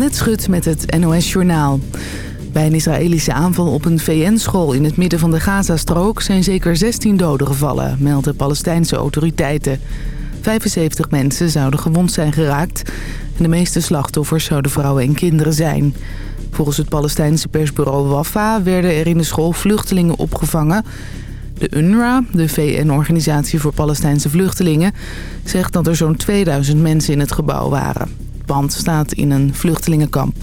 Annette Schut met het NOS Journaal. Bij een Israëlische aanval op een VN-school in het midden van de Gazastrook... zijn zeker 16 doden gevallen, melden Palestijnse autoriteiten. 75 mensen zouden gewond zijn geraakt... en de meeste slachtoffers zouden vrouwen en kinderen zijn. Volgens het Palestijnse persbureau Wafa werden er in de school vluchtelingen opgevangen... De UNRWA, de VN-organisatie voor Palestijnse vluchtelingen... zegt dat er zo'n 2000 mensen in het gebouw waren. Staat in een vluchtelingenkamp.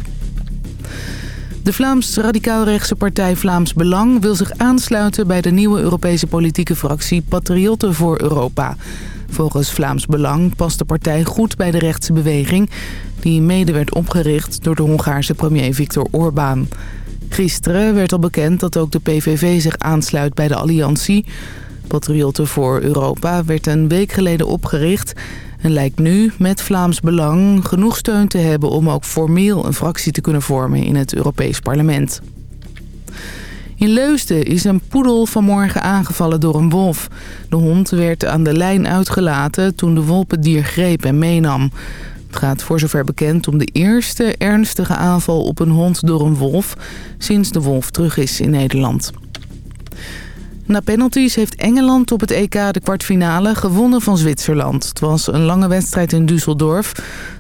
De Vlaams radicaal-rechtse partij Vlaams Belang wil zich aansluiten... bij de nieuwe Europese politieke fractie Patriotten voor Europa. Volgens Vlaams Belang past de partij goed bij de rechtse beweging... die mede werd opgericht door de Hongaarse premier Viktor Orbán... Gisteren werd al bekend dat ook de PVV zich aansluit bij de alliantie. Patriotten voor Europa werd een week geleden opgericht... en lijkt nu met Vlaams Belang genoeg steun te hebben... om ook formeel een fractie te kunnen vormen in het Europees Parlement. In Leusden is een poedel vanmorgen aangevallen door een wolf. De hond werd aan de lijn uitgelaten toen de wolp het dier greep en meenam. Het gaat voor zover bekend om de eerste ernstige aanval op een hond door een wolf... sinds de wolf terug is in Nederland. Na penalties heeft Engeland op het EK de kwartfinale gewonnen van Zwitserland. Het was een lange wedstrijd in Düsseldorf,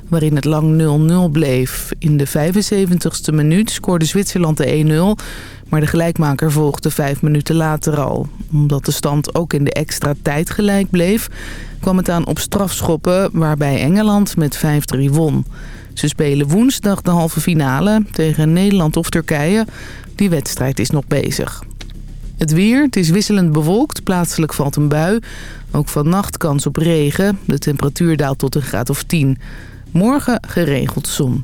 waarin het lang 0-0 bleef. In de 75ste minuut scoorde Zwitserland de 1-0... maar de gelijkmaker volgde vijf minuten later al. Omdat de stand ook in de extra tijd gelijk bleef... kwam het aan op strafschoppen waarbij Engeland met 5-3 won. Ze spelen woensdag de halve finale tegen Nederland of Turkije. Die wedstrijd is nog bezig. Het weer, het is wisselend bewolkt, plaatselijk valt een bui. Ook vannacht kans op regen. De temperatuur daalt tot een graad of 10. Morgen geregeld zon.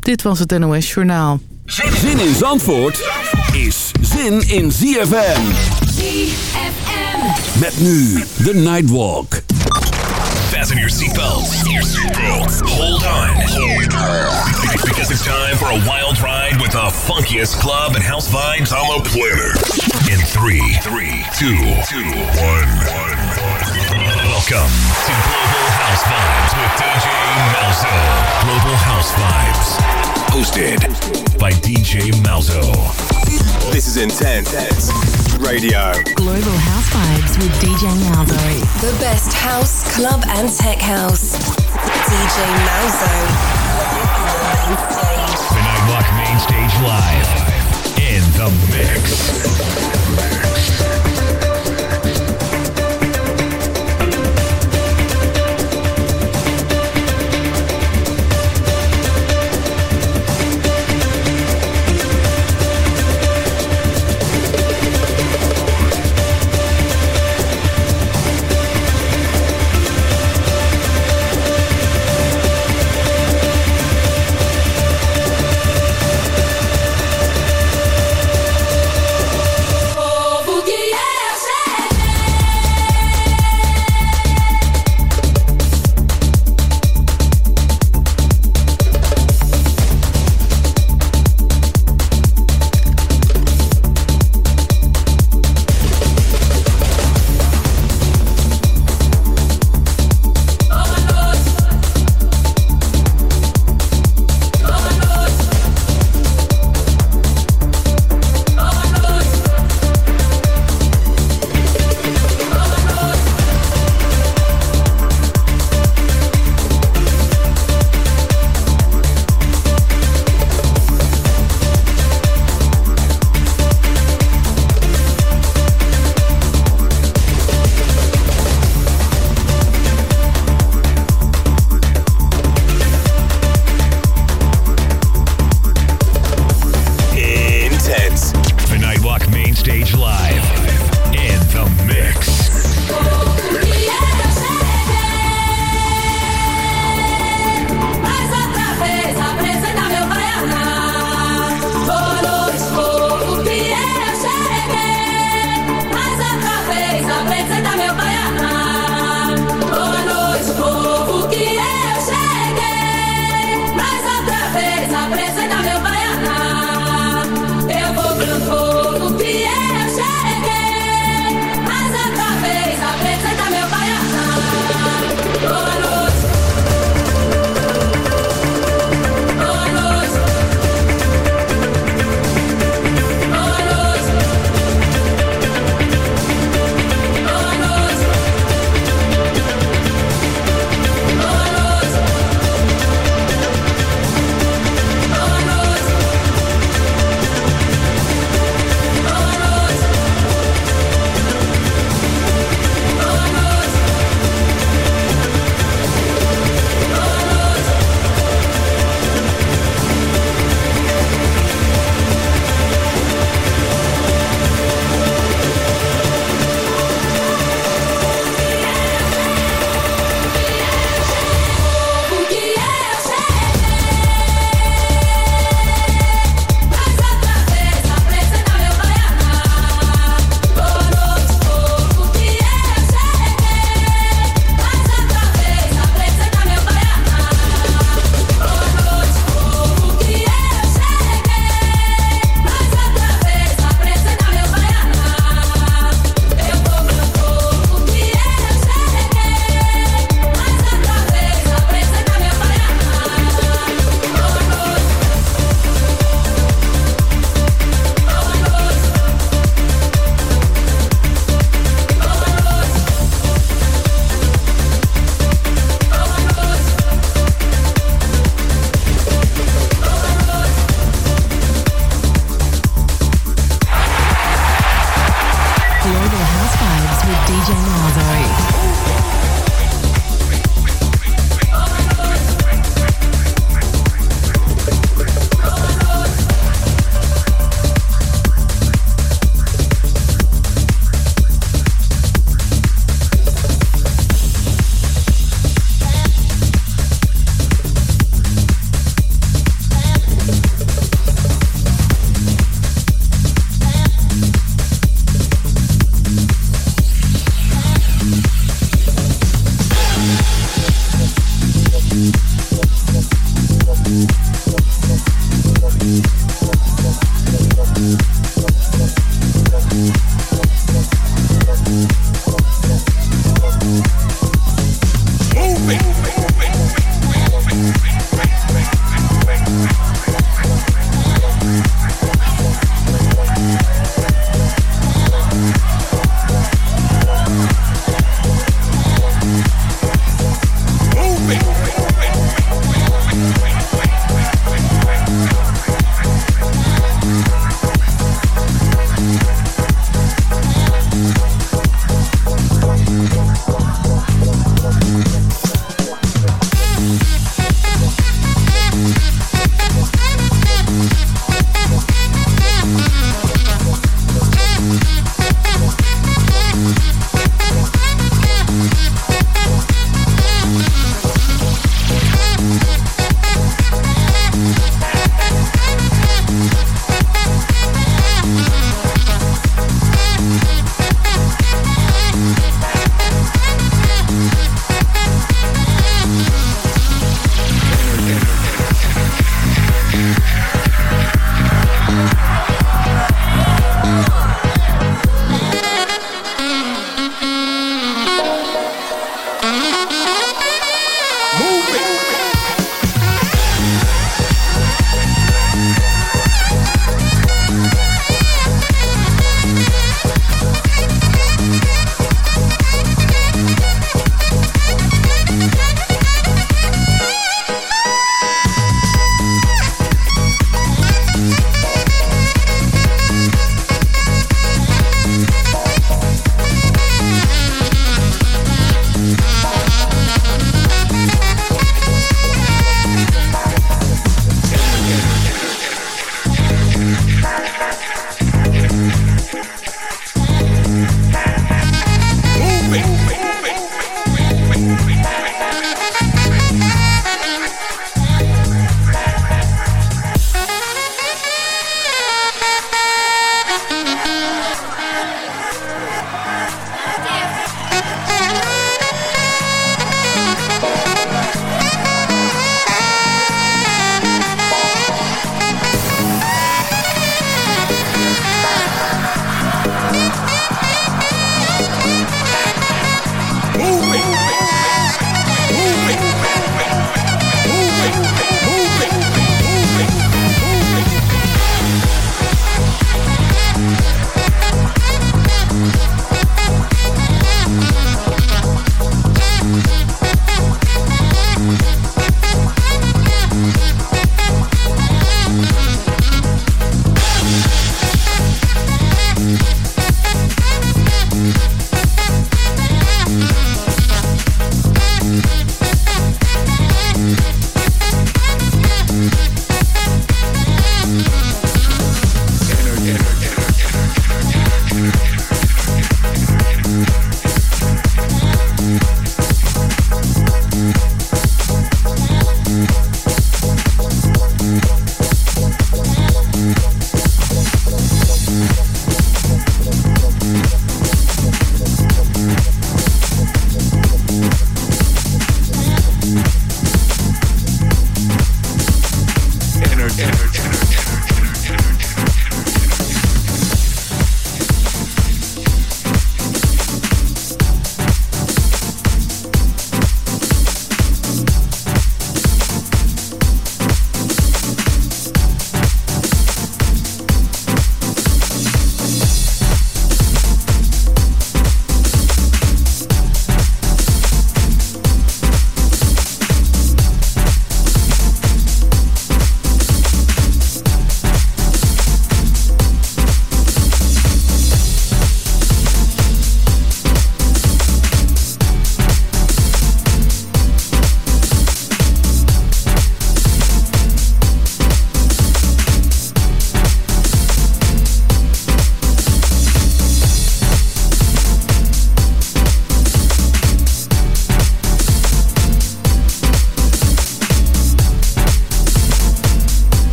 Dit was het NOS Journaal. Zin in Zandvoort is zin in ZFM. ZFM. Met nu de Nightwalk. Fasten your seatbelts. Hold on. Because it's time for a wild ride with the funkiest club and house vibes on the planet. In three, three, two, two, one, one. Welcome to Global House Vibes with DJ Malzo. Global House Vibes. Hosted by DJ Malzo. This is Intense Radio. Global House Vibes with DJ Malzo. The best house, club, and tech house. DJ Malzo. Stage Live. In the mix.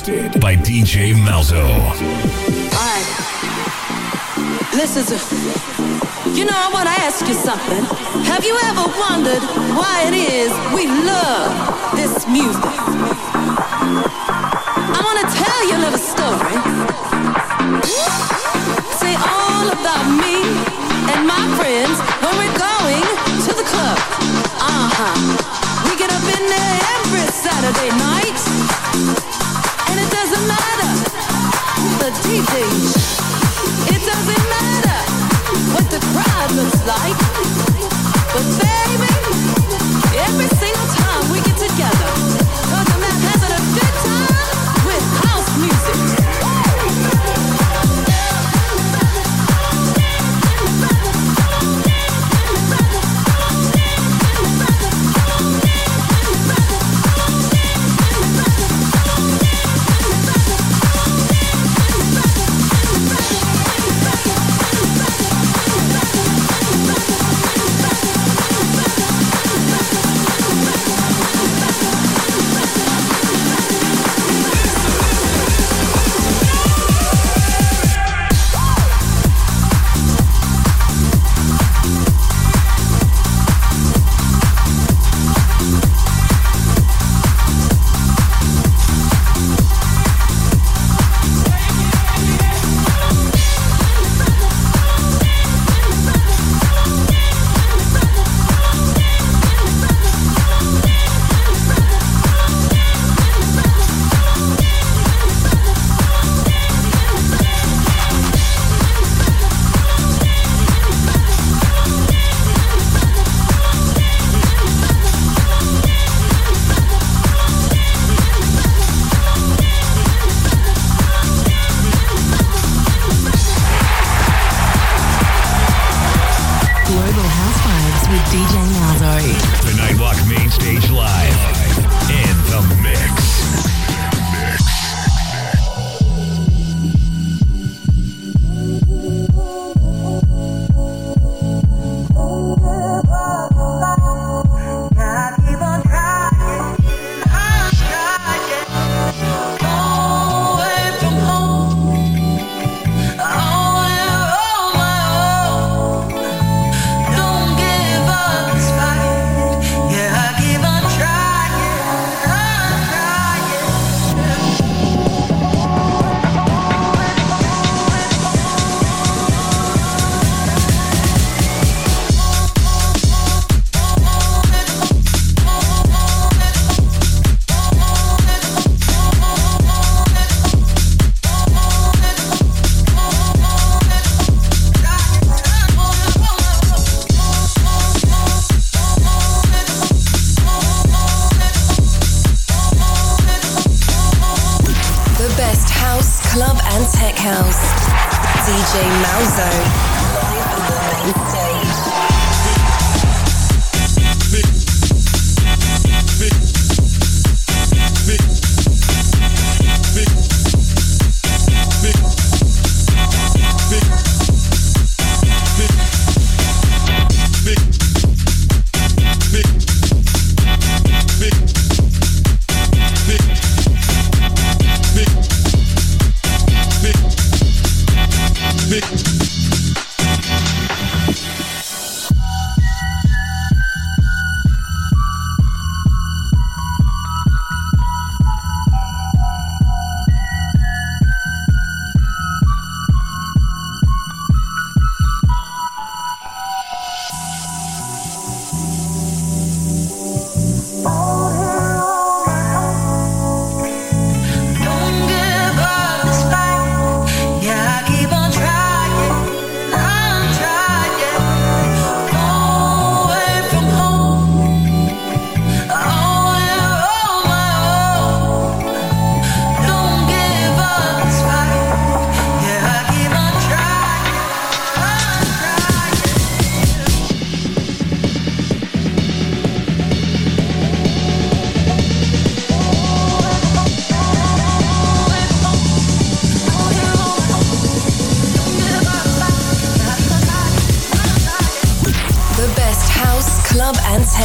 Hosted by DJ Malzo. Alright. Listen to. You know, I want to ask you something. Have you ever wondered why it is we love this music? I want to tell you a little story. Say all about me and my friends when we're going to the club. Uh huh. We get up in there every Saturday night.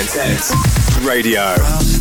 Dance, dance. Radio.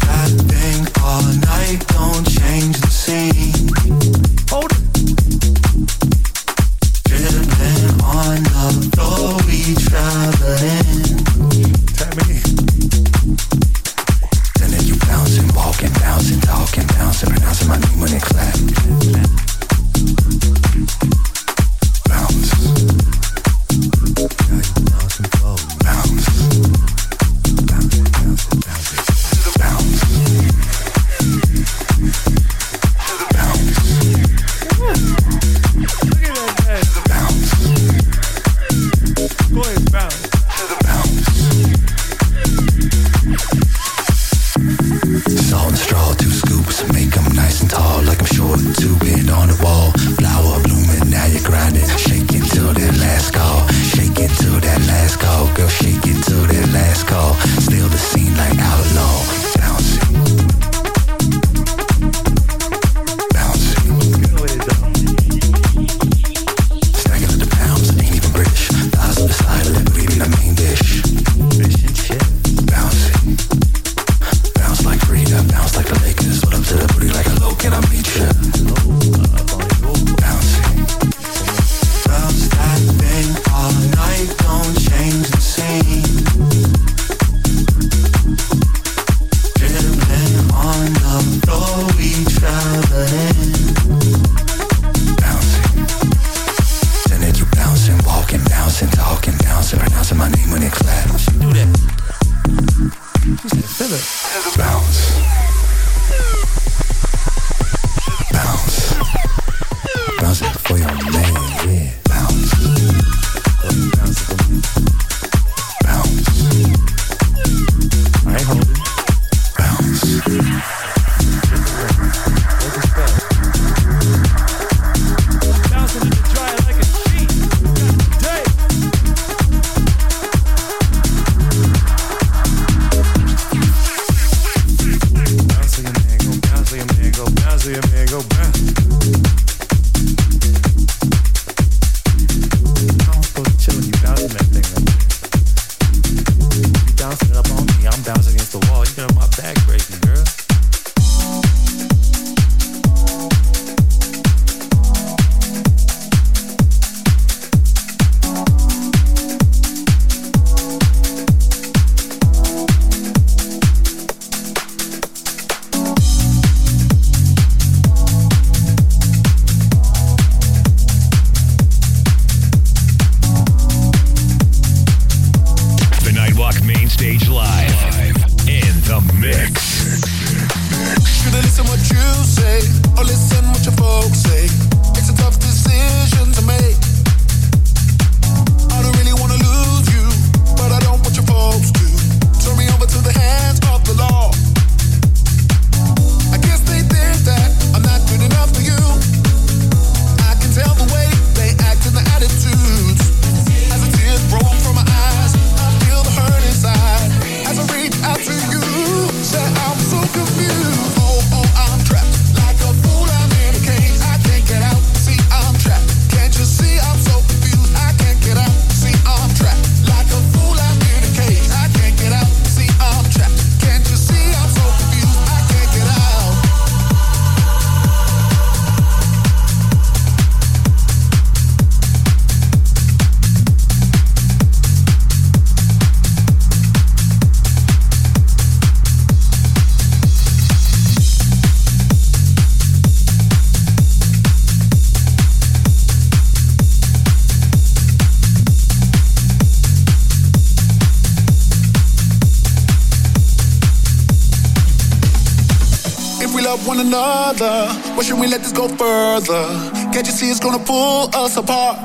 another. Why should we let this go further? Can't you see it's gonna pull us apart?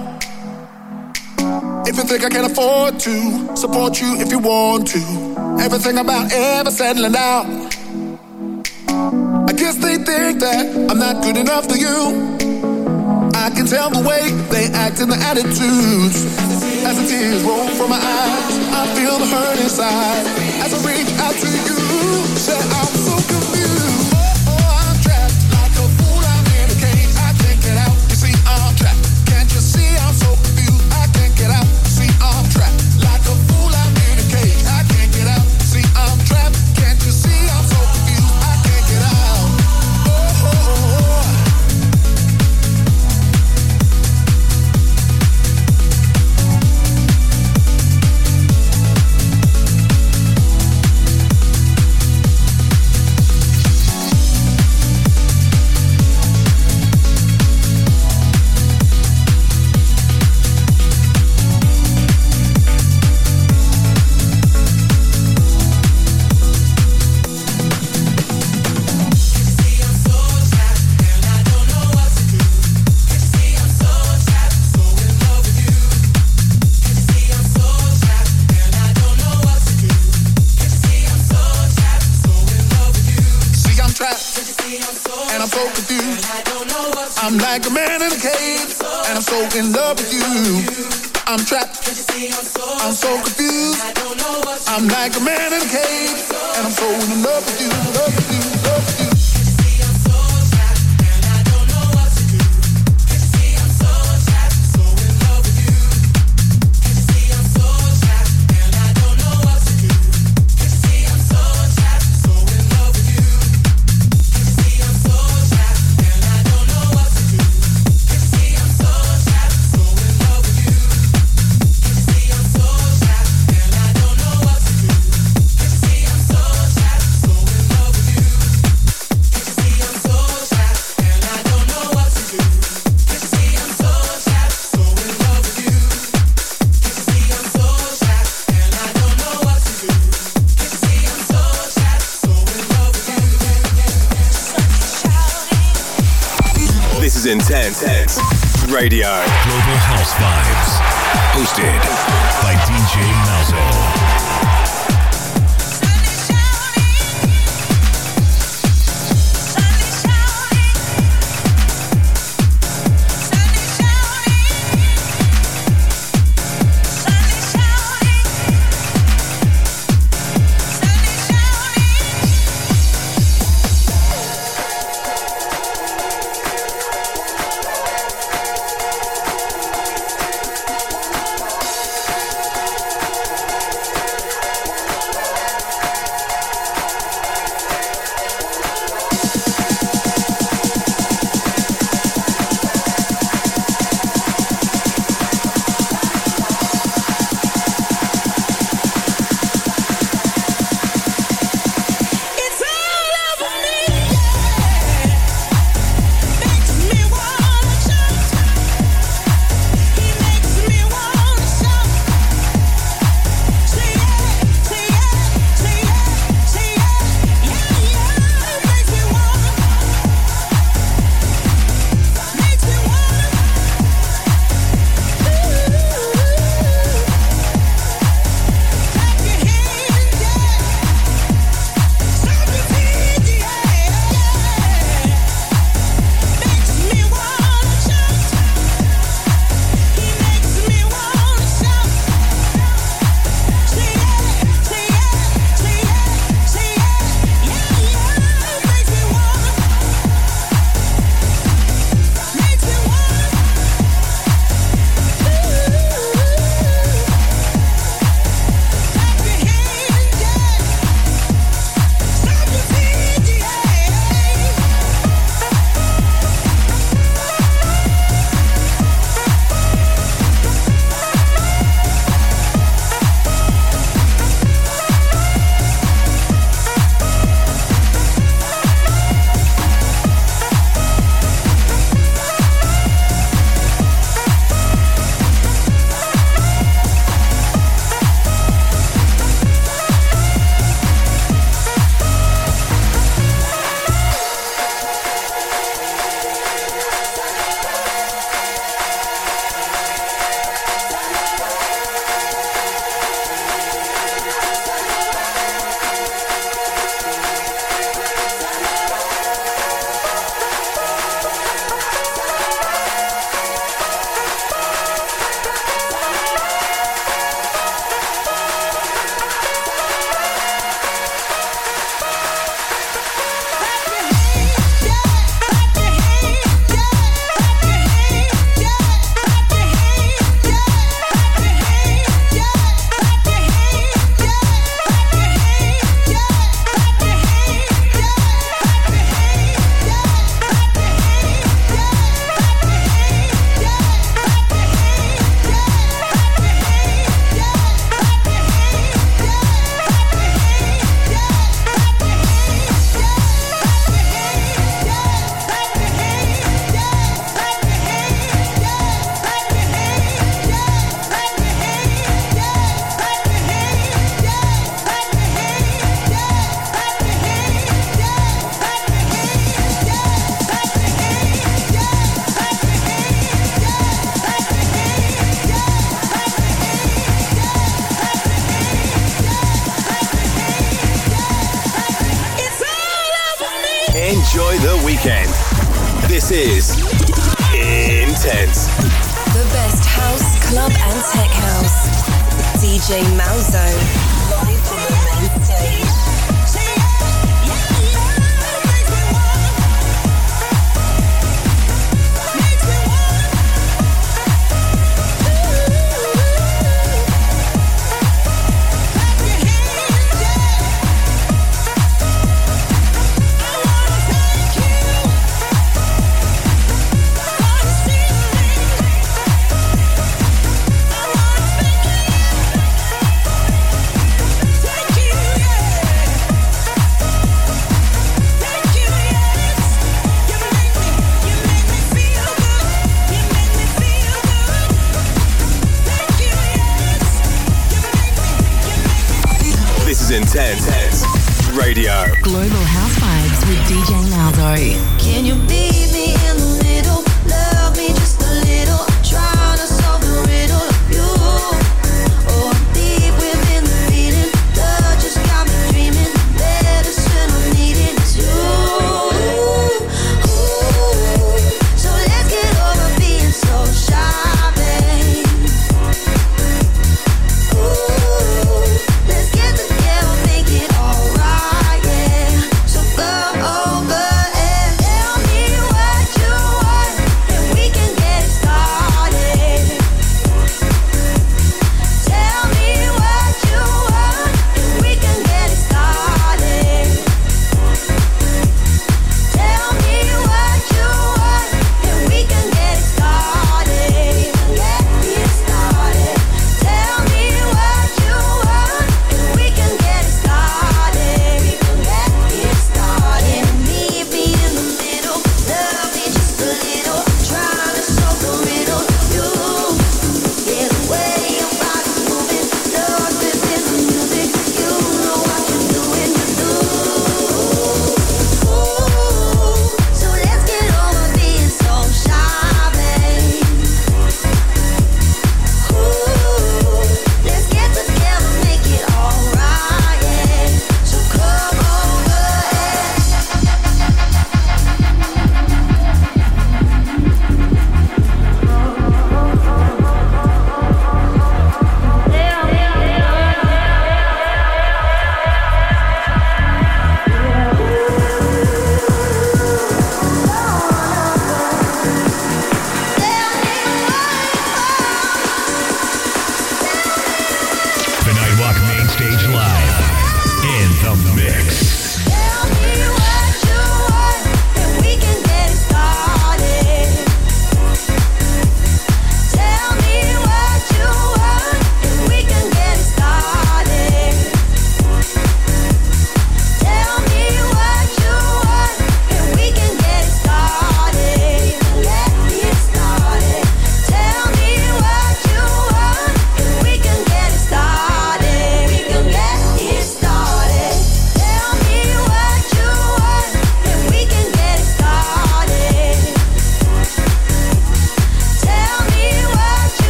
If you think I can afford to support you if you want to, everything about ever settling down. I guess they think that I'm not good enough for you. I can tell the way they act and the attitudes. As the tears roll from my eyes, I feel the hurt inside. As I reach out to you, say I. I'm like a man in a cage, and I'm so in love with you. I'm trapped. I'm so confused. I'm like a man in a cage, and I'm so in love with you. Love with you. Radio. Global House Vibes. Hosted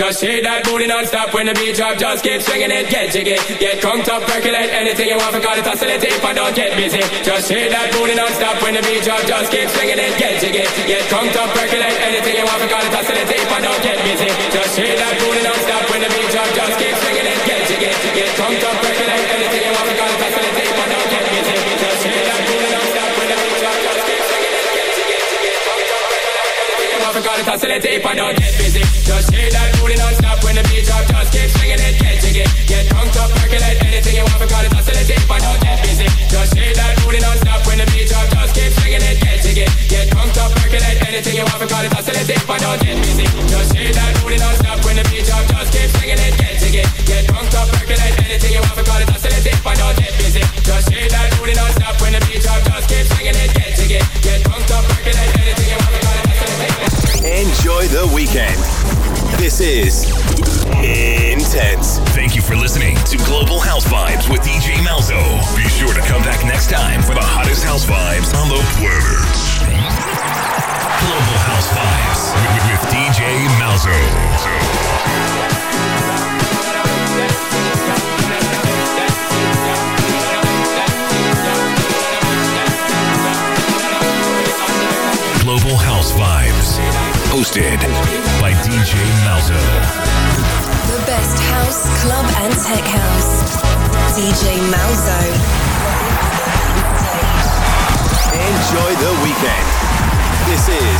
Just shake that booty non-stop when the beat drop. Just keep swinging it, get jiggy. Get crunked up, percolate anything you want. Forgot it, oscillate if I don't get busy. Just shake that booty non-stop when the beat drop. Just keep swinging it, get jiggy. Get crunked up, percolate anything you want. Forgot it, oscillate if I don't get busy. Just shake that booty non-stop when the beat drop. Just keep swinging it, get jiggy. Get crunked up, percolate anything you want. Forgot it, oscillate if I don't get busy. Just shake that booty non-stop when the beat drop. Just keep swinging it, get jiggy. Get crunked up, percolate anything you want. Forgot it, oscillate if I don't get busy. Just Just shake that booty non-stop when the beat drop. Just keep swinging it, get jiggy. Get crunked up, percolate anything you want. Forgot it, oscillate if don't get busy. Just shake that booty non-stop when the beat drop. Just keep swinging it, get jiggy. Get crunked up, percolate anything you want. Forgot it, oscillate if don't get busy. Just shake that booty non-stop when the beat drop. Just keep swinging it, get jiggy. Get crunked up, percolate anything you want. Forgot it, oscillate Enjoy the weekend. This is Intense. Thank you for listening to Global House Vibes with DJ Malzo. Be sure to come back next time for the hottest house vibes on the planet. Global House Vibes with, with DJ Malzo. Global House Vibes. Hosted by DJ Malzo. The best house, club, and tech house. DJ Malzo. Enjoy the weekend. This is